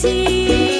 心。